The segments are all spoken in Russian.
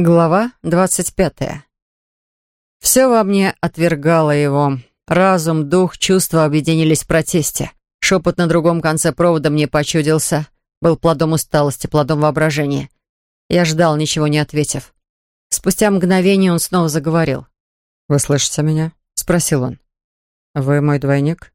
Глава двадцать пятая. Все во мне отвергало его. Разум, дух, чувства объединились в протесте. Шепот на другом конце провода мне почудился. Был плодом усталости, плодом воображения. Я ждал, ничего не ответив. Спустя мгновение он снова заговорил. «Вы слышите меня?» — спросил он. «Вы мой двойник?»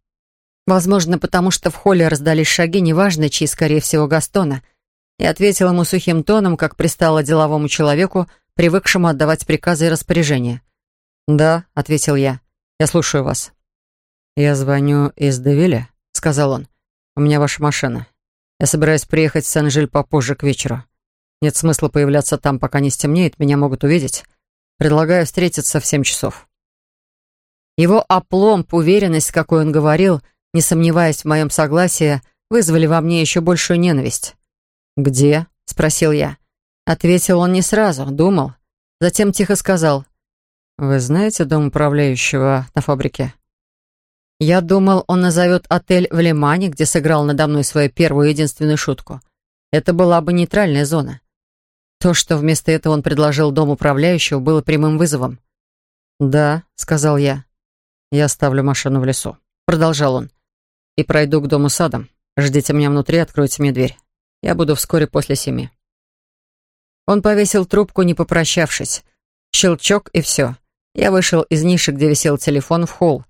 Возможно, потому что в холле раздались шаги, неважно, чьи, скорее всего, Гастона — и ответил ему сухим тоном, как пристало деловому человеку, привыкшему отдавать приказы и распоряжения. «Да», — ответил я, — «я слушаю вас». «Я звоню из Девиля», — сказал он. «У меня ваша машина. Я собираюсь приехать в Сен-Жиль попозже к вечеру. Нет смысла появляться там, пока не стемнеет, меня могут увидеть. Предлагаю встретиться в семь часов». Его опломб, уверенность, какой он говорил, не сомневаясь в моем согласии, вызвали во мне еще большую ненависть. «Где?» — спросил я. Ответил он не сразу, думал. Затем тихо сказал. «Вы знаете дом управляющего на фабрике?» Я думал, он назовет отель в Лимане, где сыграл надо мной свою первую единственную шутку. Это была бы нейтральная зона. То, что вместо этого он предложил дом управляющего, было прямым вызовом. «Да», — сказал я. «Я оставлю машину в лесу», — продолжал он. «И пройду к дому садом. Ждите меня внутри, откройте мне дверь». Я буду вскоре после семи». Он повесил трубку, не попрощавшись. Щелчок и все. Я вышел из ниши, где висел телефон, в холл.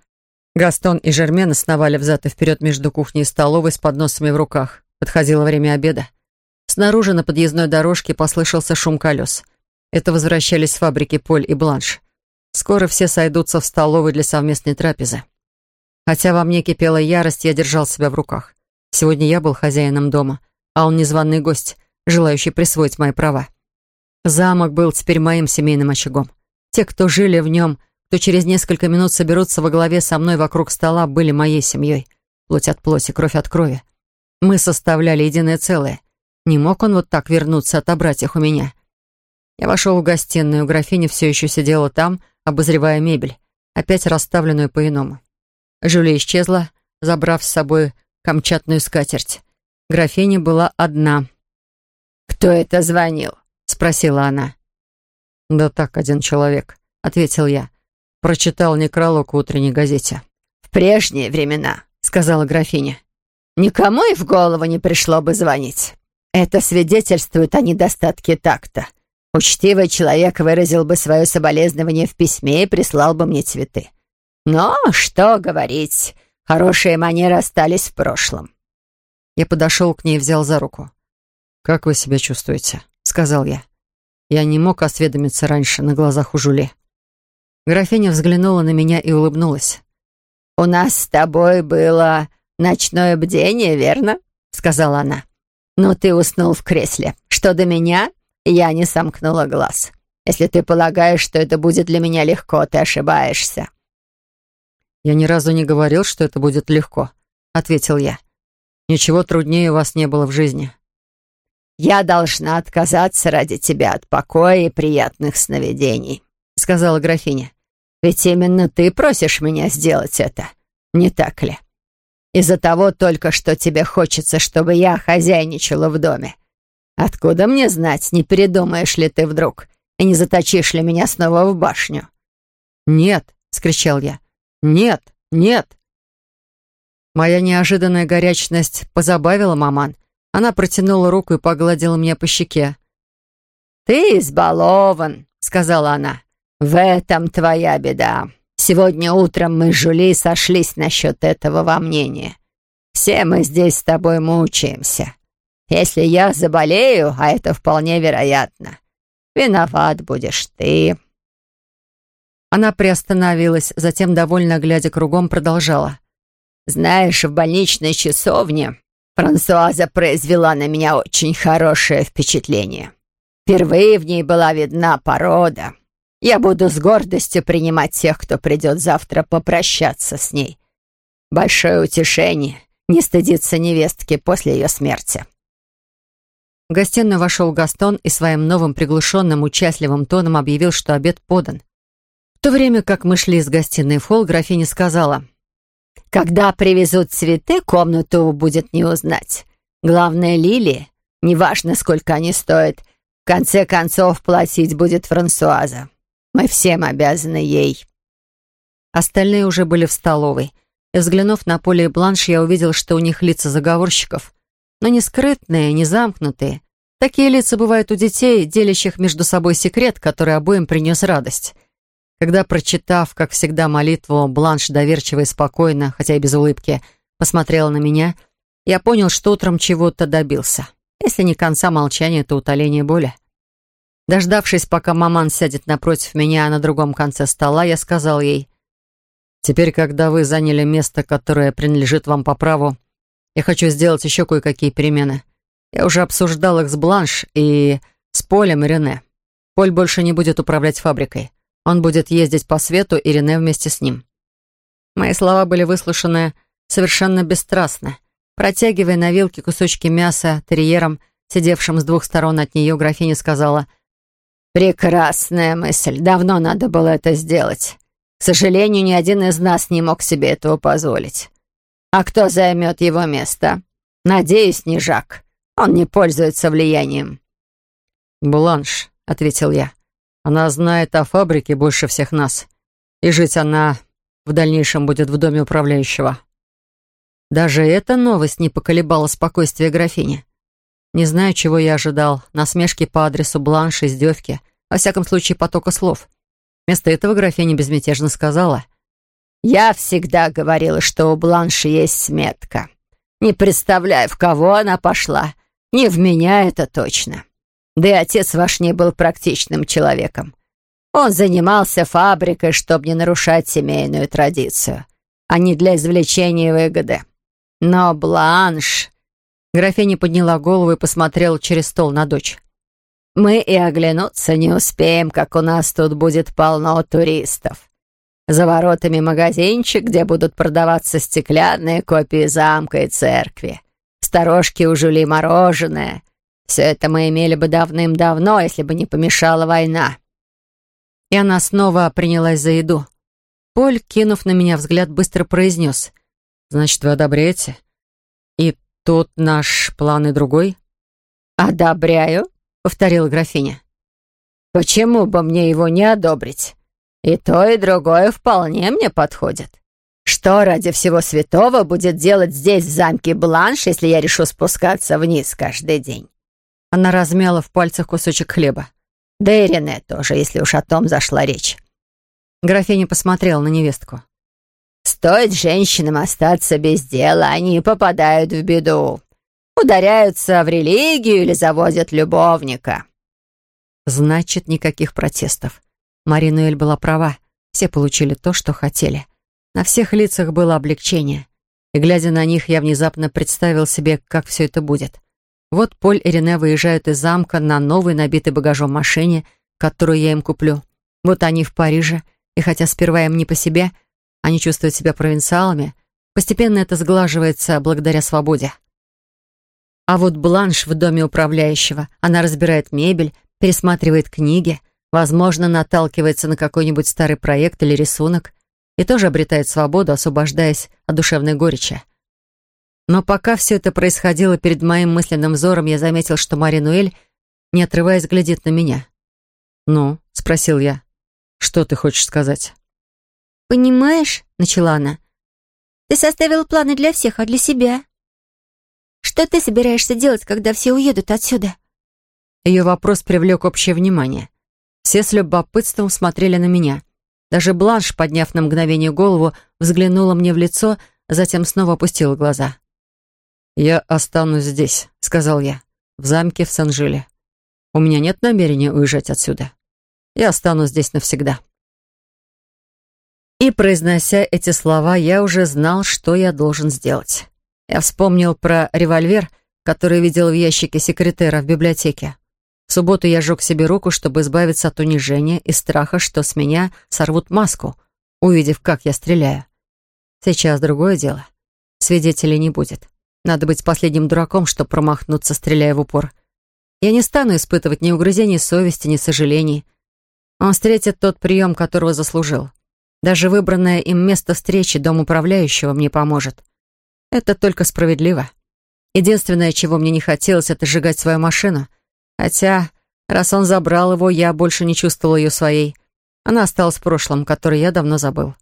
Гастон и Жермен сновали взад и вперед между кухней и столовой с подносами в руках. Подходило время обеда. Снаружи на подъездной дорожке послышался шум колес. Это возвращались с фабрики Поль и Бланш. Скоро все сойдутся в столовой для совместной трапезы. Хотя во мне кипела ярость, я держал себя в руках. Сегодня я был хозяином дома — а он незваный гость, желающий присвоить мои права. Замок был теперь моим семейным очагом. Те, кто жили в нем, кто через несколько минут соберутся во главе со мной вокруг стола, были моей семьей. Плоть от плоти, кровь от крови. Мы составляли единое целое. Не мог он вот так вернуться, отобрать их у меня. Я вошел в гостиную, графиня все еще сидела там, обозревая мебель, опять расставленную по-иному. Жюли исчезла, забрав с собой камчатную скатерть. Графиня была одна. «Кто это звонил?» — спросила она. «Да так, один человек», — ответил я. Прочитал некролог в утренней газете. «В прежние времена», — сказала графиня. «Никому и в голову не пришло бы звонить. Это свидетельствует о недостатке такта. Учтивый человек выразил бы свое соболезнование в письме и прислал бы мне цветы. Но, что говорить, хорошие манеры остались в прошлом. Я подошел к ней и взял за руку. «Как вы себя чувствуете?» — сказал я. Я не мог осведомиться раньше на глазах у Жули. Графиня взглянула на меня и улыбнулась. «У нас с тобой было ночное бдение, верно?» — сказала она. «Но ты уснул в кресле. Что до меня, я не сомкнула глаз. Если ты полагаешь, что это будет для меня легко, ты ошибаешься». «Я ни разу не говорил, что это будет легко», — ответил я. Ничего труднее у вас не было в жизни. «Я должна отказаться ради тебя от покоя и приятных сновидений», — сказала графиня. «Ведь именно ты просишь меня сделать это, не так ли? Из-за того только, что тебе хочется, чтобы я хозяйничала в доме. Откуда мне знать, не передумаешь ли ты вдруг и не заточишь ли меня снова в башню?» «Нет», — скричал я. «Нет, нет, Моя неожиданная горячность позабавила маман. Она протянула руку и погладила меня по щеке. «Ты избалован», — сказала она. «В этом твоя беда. Сегодня утром мы с Жюли сошлись насчет этого во мнении. Все мы здесь с тобой мучаемся. Если я заболею, а это вполне вероятно, виноват будешь ты». Она приостановилась, затем, довольно глядя кругом, продолжала. Знаешь, в больничной часовне Франсуаза произвела на меня очень хорошее впечатление. Впервые в ней была видна порода. Я буду с гордостью принимать тех, кто придет завтра попрощаться с ней. Большое утешение не стыдиться невестки после ее смерти. В гостиную вошел Гастон и своим новым приглушенным, участливым тоном объявил, что обед подан. В то время как мы шли из гостиной в холл, графиня сказала, когда привезут цветы, комнату будет не узнать. Главное, лилии, неважно, сколько они стоят, В конце концов, платить будет Франсуаза. Мы всем обязаны ей». Остальные уже были в столовой. И взглянув на Поле и Бланш, я увидел, что у них лица заговорщиков. Но не скрытные, не замкнутые. Такие лица бывают у детей, делящих между собой секрет, который обоим принес радость. Когда, прочитав, как всегда, молитву, Бланш доверчиво и спокойно, хотя и без улыбки, посмотрела на меня, я понял, что утром чего-то добился. Если не конца молчания, то утоление боли. Дождавшись, пока маман сядет напротив меня на другом конце стола, я сказал ей, «Теперь, когда вы заняли место, которое принадлежит вам по праву, я хочу сделать еще кое-какие перемены. Я уже обсуждал их с Бланш и с Полем и Рене. Поль больше не будет управлять фабрикой. Он будет ездить по свету, и Рене вместе с ним». Мои слова были выслушаны совершенно бесстрастно. Протягивая на вилке кусочки мяса терьером, сидевшим с двух сторон от нее, графиня сказала — «Прекрасная мысль. Давно надо было это сделать. К сожалению, ни один из нас не мог себе этого позволить. А кто займет его место? Надеюсь, не Жак. Он не пользуется влиянием». «Бланш», — ответил я. «Она знает о фабрике больше всех нас. И жить она в дальнейшем будет в доме управляющего». Даже эта новость не поколебала спокойствие графини. Не знаю, чего я ожидал. Насмешки по адресу Бланш, издевки. Во всяком случае, потока слов. Вместо этого графиня безмятежно сказала. «Я всегда говорила, что у Бланши есть сметка. Не представляю, в кого она пошла. Не в меня это точно. Да и отец ваш не был практичным человеком. Он занимался фабрикой, чтобы не нарушать семейную традицию, а не для извлечения выгоды. Но Бланш Графиня подняла голову и посмотрела через стол на дочь. «Мы и оглянуться не успеем, как у нас тут будет полно туристов. За воротами магазинчик, где будут продаваться стеклянные копии замка и церкви. Сторожки у Жюли мороженое. Все это мы имели бы давным-давно, если бы не помешала война». И она снова принялась за еду. Поль, кинув на меня взгляд, быстро произнес. «Значит, вы одобряете?» «И «Тут наш план и другой?» «Одобряю», — повторила графиня. «Почему бы мне его не одобрить? И то, и другое вполне мне подходит. Что ради всего святого будет делать здесь, в замке Бланш, если я решу спускаться вниз каждый день?» Она размяла в пальцах кусочек хлеба. «Да и Рене тоже, если уж о том зашла речь». Графиня посмотрела на невестку. Стоит женщинам остаться без дела, они попадают в беду. Ударяются в религию или заводят любовника. Значит, никаких протестов. Маринуэль была права. Все получили то, что хотели. На всех лицах было облегчение. И, глядя на них, я внезапно представил себе, как все это будет. Вот Поль и Рене выезжают из замка на новой, набитой багажом машине, которую я им куплю. Вот они в Париже, и хотя сперва им не по себе, они чувствуют себя провинциалами. Постепенно это сглаживается благодаря свободе. А вот Бланш в доме управляющего. Она разбирает мебель, пересматривает книги, возможно, наталкивается на какой-нибудь старый проект или рисунок и тоже обретает свободу, освобождаясь от душевной горечи. Но пока все это происходило перед моим мысленным взором, я заметил, что Мари Нуэль, не отрываясь, глядит на меня. «Ну?» — спросил я. «Что ты хочешь сказать?» «Понимаешь», — начала она, — «ты составил планы для всех, а для себя. Что ты собираешься делать, когда все уедут отсюда?» Ее вопрос привлек общее внимание. Все с любопытством смотрели на меня. Даже Бланш, подняв на мгновение голову, взглянула мне в лицо, затем снова опустила глаза. «Я останусь здесь», — сказал я, — «в замке в Сан-Жиле. У меня нет намерения уезжать отсюда. Я останусь здесь навсегда». И, произнося эти слова, я уже знал, что я должен сделать. Я вспомнил про револьвер, который видел в ящике секретера в библиотеке. В субботу я жег себе руку, чтобы избавиться от унижения и страха, что с меня сорвут маску, увидев, как я стреляю. Сейчас другое дело. Свидетелей не будет. Надо быть последним дураком, чтобы промахнуться, стреляя в упор. Я не стану испытывать ни угрызений совести, ни сожалений. Он встретит тот прием, которого заслужил. Даже выбранное им место встречи, дом управляющего, мне поможет. Это только справедливо. Единственное, чего мне не хотелось, это сжигать свою машину. Хотя Раз он забрал его, я больше не чувствовала ее своей. Она осталась в прошлом, который я давно забыл.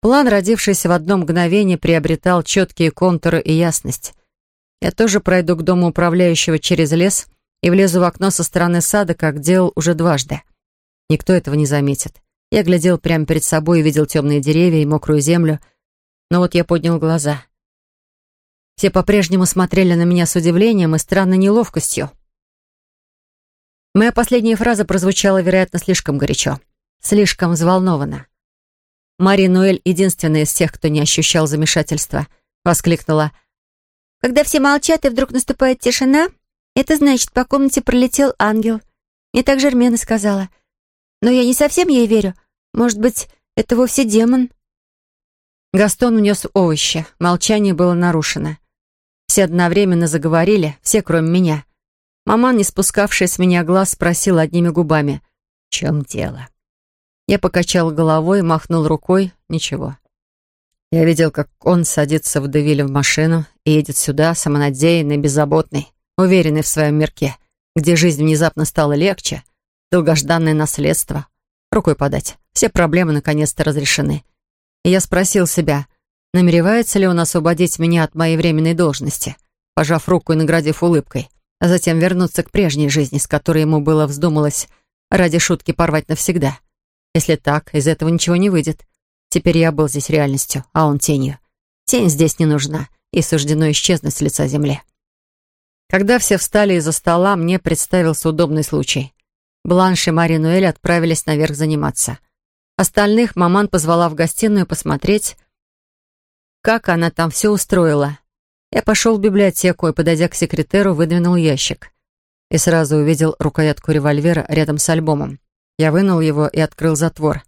План, родившийся в одно мгновение, приобретал четкие контуры и ясность. Я тоже пройду к дому управляющего через лес и влезу в окно со стороны сада, как делал уже дважды. Никто этого не заметит. Я глядел прямо перед собой и видел темные деревья и мокрую землю. Но вот я поднял глаза. Все по-прежнему смотрели на меня с удивлением и странной неловкостью. Моя последняя фраза прозвучала, вероятно, слишком горячо. Слишком взволнованно. Мари Нуэль, единственная из тех, кто не ощущал замешательства, воскликнула. «Когда все молчат, и вдруг наступает тишина, это значит, по комнате пролетел ангел. Мне так Жермена сказала. Но я не совсем ей верю. Может быть, это вовсе демон?» Гастон внес овощи. Молчание было нарушено. Все одновременно заговорили, все, кроме меня. Маман, не спускавшая с меня глаз, спросила одними губами. «В чем дело?» Я покачал головой, махнул рукой. Ничего. Я видел, как он садится в Девиле в машину и едет сюда, самонадеянный, беззаботный, уверенный в своем мирке, где жизнь внезапно стала легче, долгожданное наследство. Рукой подать. Все проблемы наконец-то разрешены. И я спросил себя, намеревается ли он освободить меня от моей временной должности, пожав руку и наградив улыбкой, а затем вернуться к прежней жизни, с которой ему было вздумалось ради шутки порвать навсегда. Если так, из этого ничего не выйдет. Теперь я был здесь реальностью, а он тенью. Тень здесь не нужна, и суждено исчезнуть с лица земли. Когда все встали из-за стола, мне представился удобный случай. Бланш и Мари Нуэль отправились наверх заниматься. Остальных маман позвала в гостиную посмотреть, как она там все устроила. Я пошел в библиотеку и, подойдя к секретеру, выдвинул ящик. И сразу увидел рукоятку револьвера рядом с альбомом. Я вынул его и открыл затвор.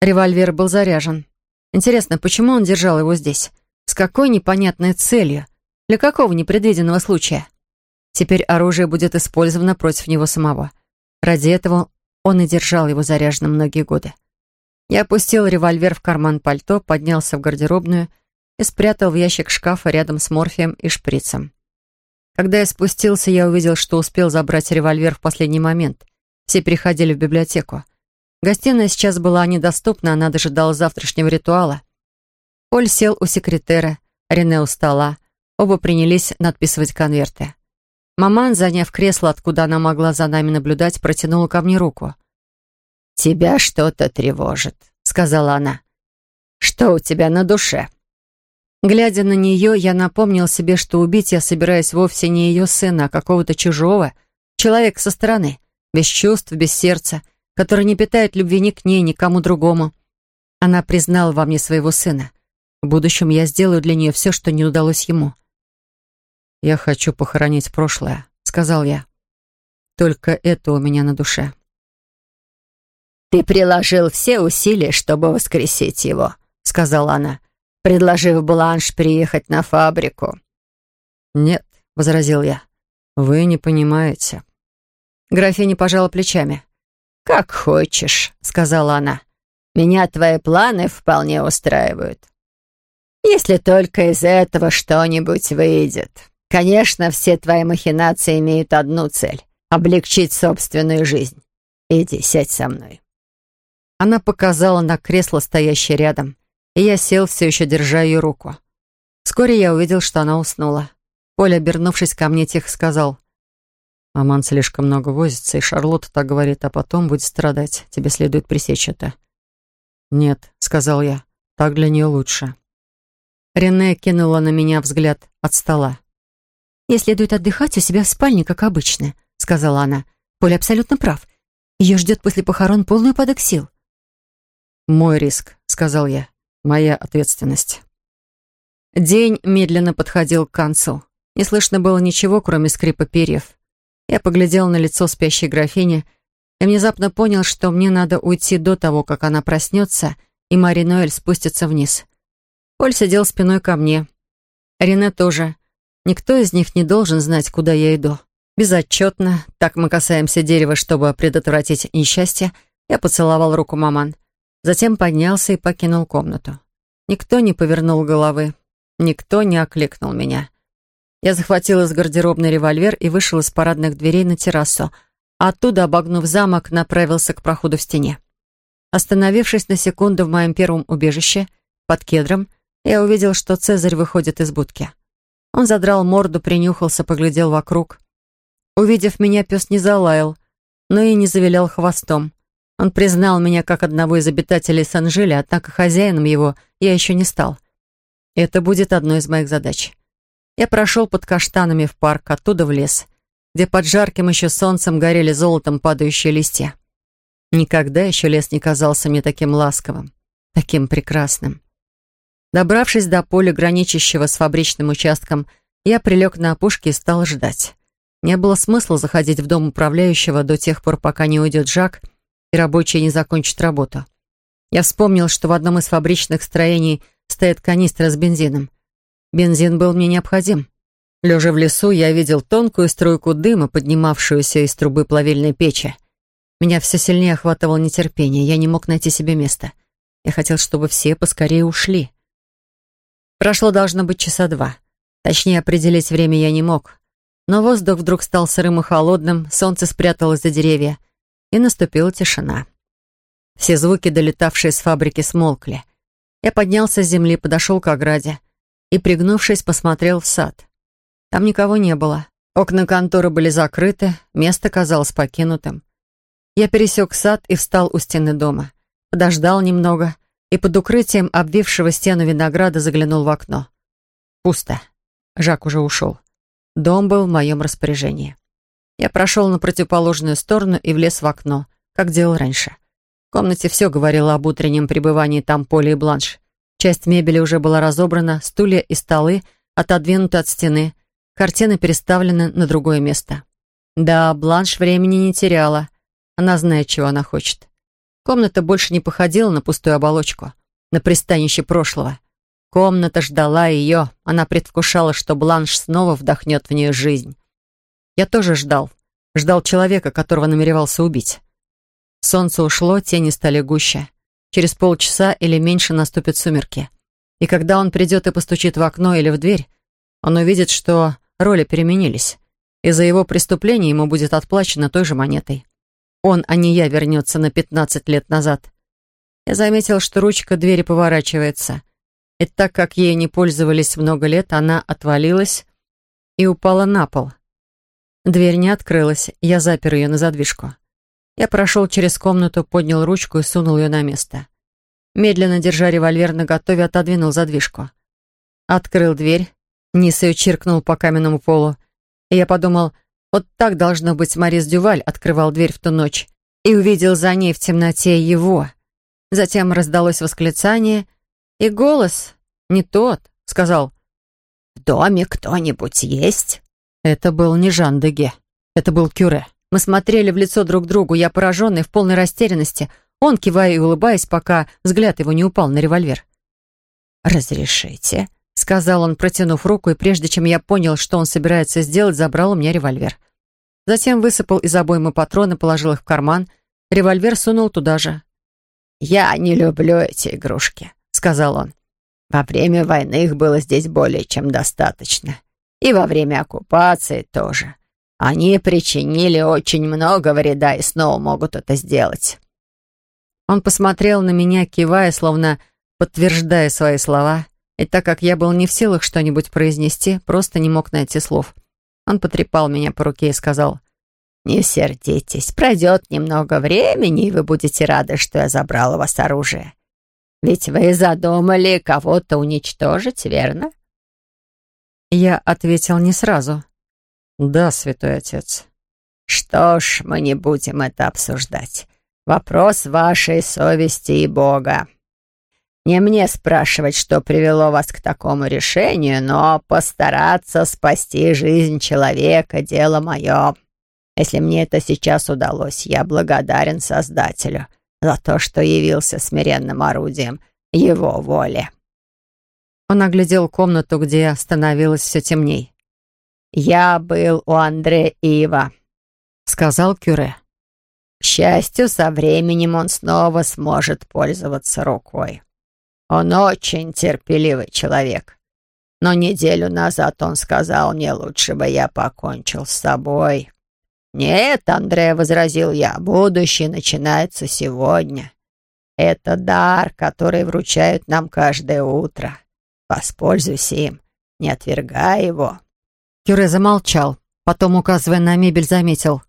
Револьвер был заряжен. Интересно, почему он держал его здесь? С какой непонятной целью? Для какого непредвиденного случая? Теперь оружие будет использовано против него самого. Ради этого он и держал его заряженным многие годы. Я опустил револьвер в карман пальто, поднялся в гардеробную и спрятал в ящик шкафа рядом с морфием и шприцем. Когда я спустился, я увидел, что успел забрать револьвер в последний момент. Все переходили в библиотеку. Гостиная сейчас была недоступна, она дожидала завтрашнего ритуала. Поль сел у секретера, Рене у стола. Оба принялись надписывать конверты. Маман, заняв кресло, откуда она могла за нами наблюдать, протянула ко мне руку. «Тебя что-то тревожит», — сказала она. «Что у тебя на душе?» Глядя на нее, я напомнил себе, что убить я собираюсь вовсе не ее сына, а какого-то чужого, человека со стороны без чувств, без сердца, который не питает любви ни к ней, ни к кому другому. Она признала во мне своего сына. В будущем я сделаю для нее все, что не удалось ему. «Я хочу похоронить прошлое», — сказал я. «Только это у меня на душе». «Ты приложил все усилия, чтобы воскресить его», — сказала она, предложив Бланш приехать на фабрику. «Нет», — возразил я, — «вы не понимаете. Графиня пожала плечами. «Как хочешь», — сказала она. «Меня твои планы вполне устраивают. Если только из этого что-нибудь выйдет. Конечно, все твои махинации имеют одну цель — облегчить собственную жизнь. Иди, сядь со мной». Она показала на кресло, стоящее рядом, и я сел, все еще держа ее руку. Вскоре я увидел, что она уснула. Поля, обернувшись ко мне, тихо сказал — Аман слишком много возится, и Шарлотта так говорит, а потом будет страдать. Тебе следует пресечь это. «Нет», — сказал я, — «так для нее лучше». Рене кинула на меня взгляд от стола. «Ей следует отдыхать у себя в спальне, как обычно», — сказала она. «Поля абсолютно прав. Ее ждет после похорон полный упадок сил». «Мой риск», — сказал я. «Моя ответственность». День медленно подходил к концу. Не слышно было ничего, кроме скрипа перьев. Я поглядел на лицо спящей графини и внезапно понял, что мне надо уйти до того, как она проснется, и Мари Ноэль спустится вниз. Поль сидел спиной ко мне. Рене тоже. Никто из них не должен знать, куда я иду. Безотчетно, так мы касаемся дерева, чтобы предотвратить несчастье, я поцеловал руку маман. Затем поднялся и покинул комнату. Никто не повернул головы. Никто не окликнул меня. Я захватил из гардеробной револьвер и вышел из парадных дверей на террасу. Оттуда, обогнув замок, направился к проходу в стене. Остановившись на секунду в моем первом убежище, под кедром, я увидел, что Цезарь выходит из будки. Он задрал морду, принюхался, поглядел вокруг. Увидев меня, пес не залаял, но и не завилял хвостом. Он признал меня как одного из обитателей Санжили, однако хозяином его я еще не стал. Это будет одной из моих задач. Я прошел под каштанами в парк, оттуда в лес, где под жарким еще солнцем горели золотом падающие листья. Никогда еще лес не казался мне таким ласковым, таким прекрасным. Добравшись до поля, граничащего с фабричным участком, я прилег на опушке и стал ждать. Не было смысла заходить в дом управляющего до тех пор, пока не уйдет Жак и рабочие не закончат работу. Я вспомнил, что в одном из фабричных строений стоит канистра с бензином. Бензин был мне необходим. Лежа в лесу, я видел тонкую струйку дыма, поднимавшуюся из трубы плавильной печи. Меня все сильнее охватывало нетерпение, я не мог найти себе места. Я хотел, чтобы все поскорее ушли. Прошло должно быть часа два. Точнее, определить время я не мог. Но воздух вдруг стал сырым и холодным, солнце спряталось за деревья, и наступила тишина. Все звуки, долетавшие с фабрики, смолкли. Я поднялся с земли, подошел к ограде и, пригнувшись, посмотрел в сад. Там никого не было. Окна конторы были закрыты, место казалось покинутым. Я пересек сад и встал у стены дома. Подождал немного — и под укрытием обвившего стену винограда заглянул в окно. Пусто. Жак уже ушел. Дом был в моем распоряжении. Я прошел на противоположную сторону и влез в окно, как делал раньше. В комнате все говорило об утреннем пребывании там Поля и Бланш. Часть мебели уже была разобрана, стулья и столы отодвинуты от стены, картины переставлены на другое место. Да, Бланш времени не теряла. Она знает, чего она хочет. Комната больше не походила на пустую оболочку, на пристанище прошлого. Комната ждала ее, она предвкушала, что Бланш снова вдохнет в нее жизнь. Я тоже ждал. Ждал человека, которого намеревался убить. Солнце ушло, тени стали гуще. Через полчаса или меньше наступят сумерки. И когда он придет и постучит в окно или в дверь, он увидит, что роли переменились. И за его преступление ему будет отплачено той же монетой. Он, а не я, вернется на пятнадцать лет назад. Я заметил, что ручка двери поворачивается. И так как ей не пользовались много лет, она отвалилась и упала на пол. Дверь не открылась, я запер ее на задвижку. Я прошел через комнату, поднял ручку и сунул ее на место. Медленно, держа револьвер наготове, отодвинул задвижку. Открыл дверь, низ ее чиркнул по каменному полу, и я подумал, вот так, должно быть, Морис Дюваль открывал дверь в ту ночь и увидел за ней в темноте его. Затем раздалось восклицание, и голос, не тот, сказал «В доме кто-нибудь есть?» Это был не Жан Деге, это был Кюре. Мы смотрели в лицо друг другу, я пораженный, в полной растерянности, он кивая и улыбаясь, пока взгляд его не упал на револьвер. «Разрешите?» сказал он, протянув руку, и прежде чем я понял, что он собирается сделать, забрал у меня револьвер. Затем высыпал из обоймы патроны, положил их в карман. Револьвер сунул туда же. «Я не люблю эти игрушки», — сказал он. «Во время войны их было здесь более чем достаточно. И во время оккупации тоже. Они причинили очень много вреда и снова могут это сделать». Он посмотрел на меня, кивая, словно подтверждая свои слова, и так как я был не в силах что-нибудь произнести, просто не мог найти слов. Он потрепал меня по руке и сказал, «Не сердитесь, пройдет немного времени, и вы будете рады, что я забрал у вас оружие. Ведь вы задумали кого-то уничтожить, верно?» Я ответил не сразу. «Да, святой отец». «Что ж, мы не будем это обсуждать. Вопрос вашей совести и Бога. Не мне спрашивать, что привело вас к такому решению, но постараться спасти жизнь человека — дело мое. Если мне это сейчас удалось, я благодарен Создателю за то, что явился смиренным орудием его воли». Он оглядел комнату, где становилось все темней. «Я был у Андре Ива», — сказал Кюре. «К счастью, со временем он снова сможет пользоваться рукой. Он очень терпеливый человек. Но неделю назад он сказал мне, лучше бы я покончил с собой. «Нет, Андре», — возразил я, — «будущее начинается сегодня. Это дар, который вручают нам каждое утро. Воспользуйся им, не отвергай его». Кюре замолчал, потом, указывая на мебель, заметил.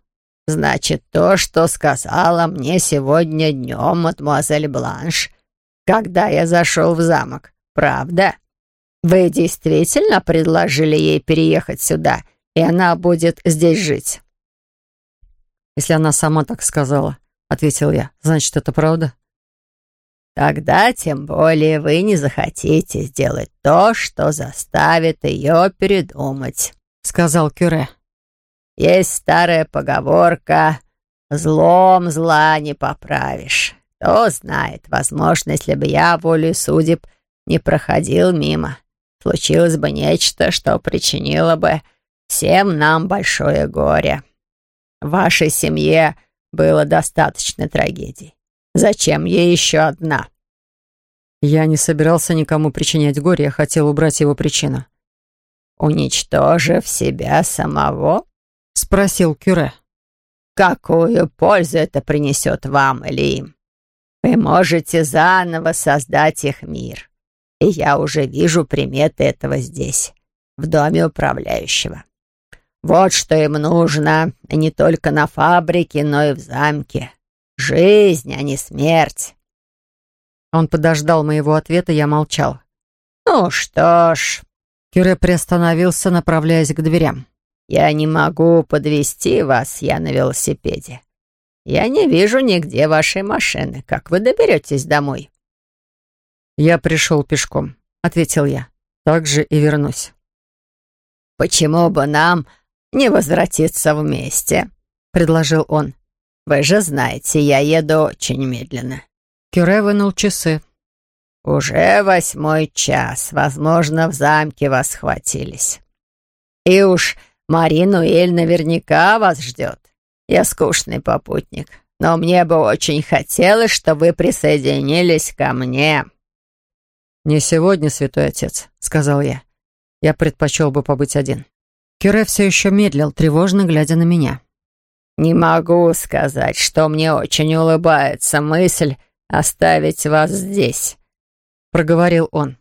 «Значит, то, что сказала мне сегодня днем мадемуазель Бланш, когда я зашел в замок, правда? Вы действительно предложили ей переехать сюда, и она будет здесь жить?» «Если она сама так сказала», — ответил я, — «значит, это правда?» Тогда тем более вы не захотите сделать то, что заставит ее передумать», — сказал Кюре. «Есть старая поговорка «Злом зла не поправишь». Кто знает, возможно, если бы я волю судеб не проходил мимо, случилось бы нечто, что причинило бы всем нам большое горе. В вашей семье было достаточно трагедий. Зачем ей еще одна?» Я не собирался никому причинять горе, я хотел убрать его причину. «Уничтожив себя самого?» — спросил Кюре. «Какую пользу это принесет вам или им? Вы можете заново создать их мир. И я уже вижу приметы этого здесь, в доме управляющего. Вот что им нужно, не только на фабрике, но и в замке. Жизнь, а не смерть. Он подождал моего ответа, я молчал. «Ну что ж...» Кюре приостановился, направляясь к дверям. «Я не могу подвести вас, я на велосипеде. Я не вижу нигде вашей машины. Как вы доберетесь домой?» «Я пришел пешком», — ответил я. «Так же и вернусь». «Почему бы нам не возвратиться вместе?» — предложил он. Вы же знаете, я еду очень медленно». Кюре вынул часы. «Уже восьмой час. Возможно, в замке вас схватились. И уж Маринуэль наверняка вас ждет. Я скучный попутник, но мне бы очень хотелось, чтобы вы присоединились ко мне». «Не сегодня, святой отец», — сказал я. «Я предпочел бы побыть один». Кюре все еще медлил, тревожно глядя на меня. «Не могу сказать, что мне очень улыбается мысль оставить вас здесь», — проговорил он.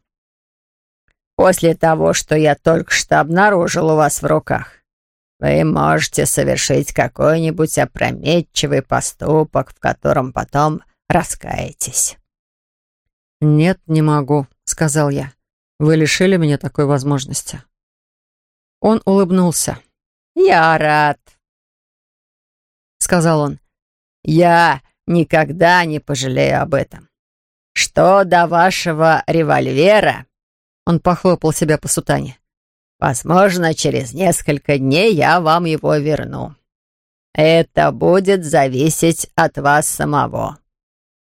«После того, что я только что обнаружил у вас в руках, вы можете совершить какой-нибудь опрометчивый поступок, в котором потом раскаетесь». «Нет, не могу», — сказал я. «Вы лишили меня такой возможности». Он улыбнулся. «Я рад», сказал он. «Я никогда не пожалею об этом. Что до вашего револьвера...» Он похлопал себя по сутане. «Возможно, через несколько дней я вам его верну. Это будет зависеть от вас самого.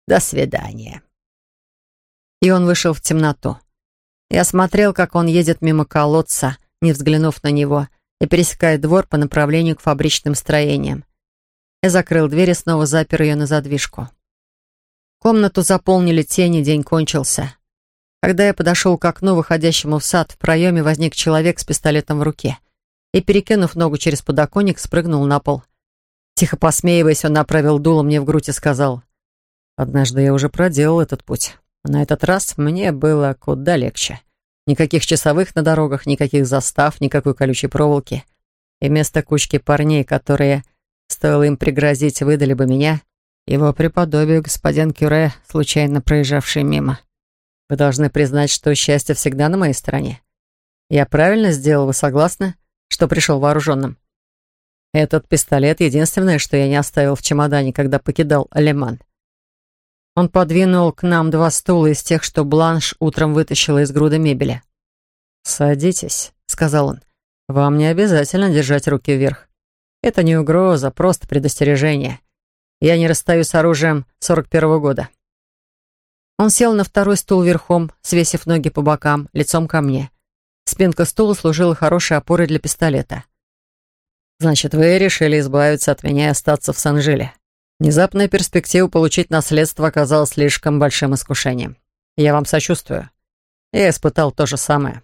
До свидания». И он вышел в темноту. Я смотрел, как он едет мимо колодца, не взглянув на него, и пересекает двор по направлению к фабричным строениям. Я закрыл дверь и снова запер ее на задвижку. Комнату заполнили тени, день кончился. Когда я подошел к окну, выходящему в сад, в проеме возник человек с пистолетом в руке и, перекинув ногу через подоконник, спрыгнул на пол. Тихо посмеиваясь, он направил дуло мне в грудь и сказал, «Однажды я уже проделал этот путь. На этот раз мне было куда легче. Никаких часовых на дорогах, никаких застав, никакой колючей проволоки. И вместо кучки парней, которые Стоило им пригрозить, выдали бы меня, его преподобие господин Кюре, случайно проезжавший мимо. Вы должны признать, что счастье всегда на моей стороне. Я правильно сделал, вы согласны, что пришел вооруженным? Этот пистолет — единственное, что я не оставил в чемодане, когда покидал Алеман. Он подвинул к нам два стула из тех, что Бланш утром вытащила из груда мебели. «Садитесь», — сказал он. «Вам не обязательно держать руки вверх. Это не угроза, просто предостережение. Я не расстаюсь с оружием 41-го года. Он сел на второй стул верхом, свесив ноги по бокам, лицом ко мне. Спинка стула служила хорошей опорой для пистолета. «Значит, вы решили избавиться от меня и остаться в Санжиле. Внезапная перспектива получить наследство оказалась слишком большим искушением. Я вам сочувствую. Я испытал то же самое.